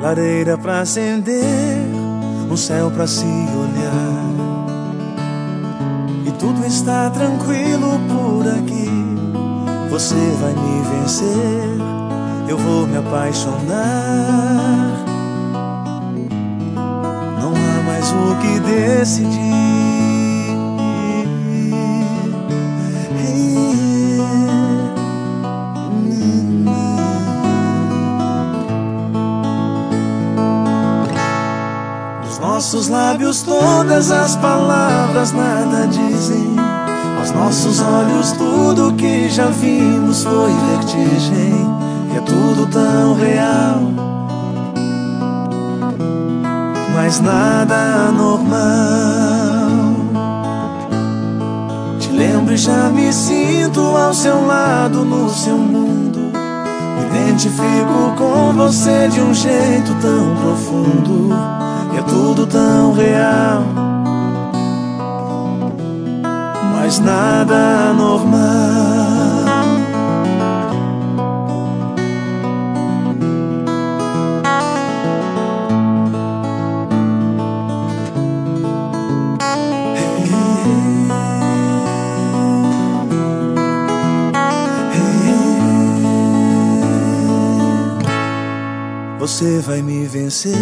Lareira pra acender, um céu pra se olhar. E tudo está tranquilo por aqui. Você vai me vencer, eu vou me apaixonar. Não há mais o que decidir. nossos lábios todas as palavras nada dizem. Aos nossos olhos tudo que já vimos foi vertigem. E é tudo tão real, mas nada normal. Te lembro e já me sinto ao seu lado no seu mundo. Me identifico com você de um jeito tão profundo é tudo tão real, mas nada normal. Você vai me vencer,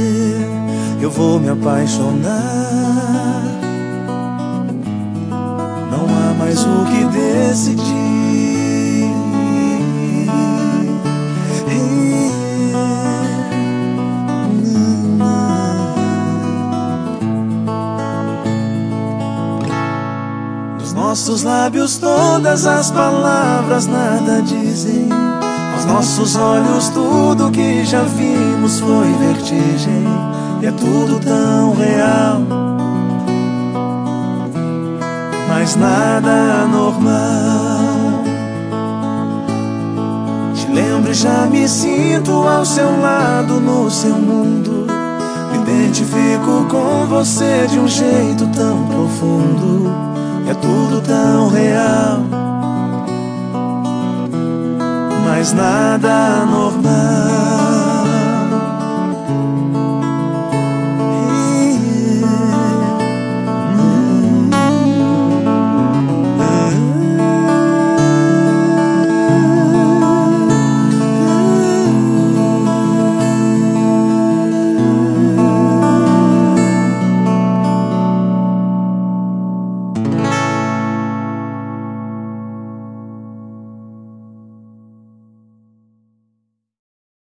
eu vou me apaixonar. Mais o que decidir. Nos nossos lábios todas as palavras nada dizem. Nossos olhos tudo que já vimos foi vertigem. E é tudo tão real, mas nada normal. Te lembro e já me sinto ao seu lado no seu mundo. Me identifico com você de um jeito tão profundo. É tudo tão real mas nada normal.